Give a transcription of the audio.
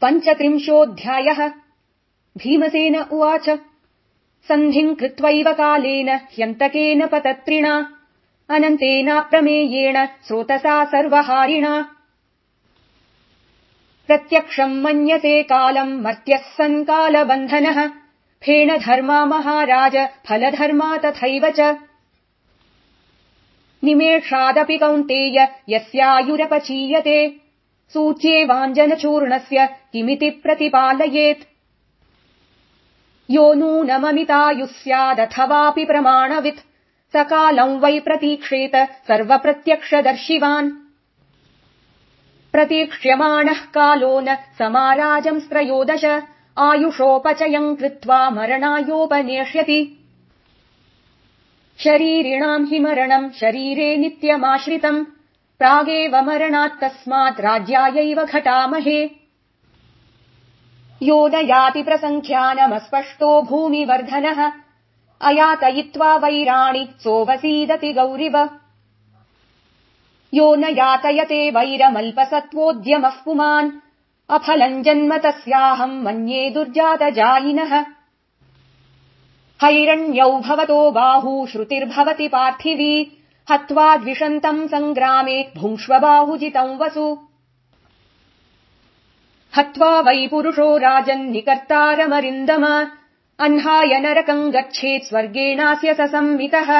पञ्चत्रिंशोऽध्यायः। भीमसेन उवाच। सन्धिम् कृत्वैव कालेन ह्यन्तकेन पतत्रिणा। अनन्तेनाप्रमेयेण स्रोतसा सर्वहारिणा। प्रत्यक्षम् मन्यते कालम् मर्त्यः सन् कालबन्धनः। फेण धर्मा महाराज फलधर्मा तथैव च। निमेषादपि कौन्तेय यस्यायुरपचीयते सूच्येवाञ्जनचूर्णस्य किमिति प्रतिपालयेत्। यो नूनममितायुः स्यादथवापि प्रमाणवित्। स कालम् वै प्रतीक्षेत सर्वप्रत्यक्षदर्शिवान्। प्रतीक्ष्यमाणः कालो न समाराजंस्त्रयोदश आयुषोपचयम् कृत्वा मरणायोपनेष्यति। शरीरिणाम् हि मरणम् शरीरे नित्यमाश्रितम् प्रागेव मरणात् तस्मात् राज्यायैव घटामहे। यो न याति प्रसङ्ख्यानमस्पष्टो भूमिवर्धनः। अयातयित्वा वैराणि सोऽवसीदति गौरिव। यो न यातयते वैरमल्पसत्त्वोद्यमः पुमान्। अफलम् जन्म तस्याहम् मन्ये दुर्जातजायिनः हैरण्यौ भवतो बाहू श्रुतिर्भवति पार्थिवी हत्वा द्विषन्तम् सङ्ग्रामे भुङ्क्ष्व बाहुजितम् वसु। हत्वा वै पुरुषो राजन्निकर्तारमरिन्दम। अह्नाय नरकम् गच्छेत् स्वर्गेणास्य स संमितः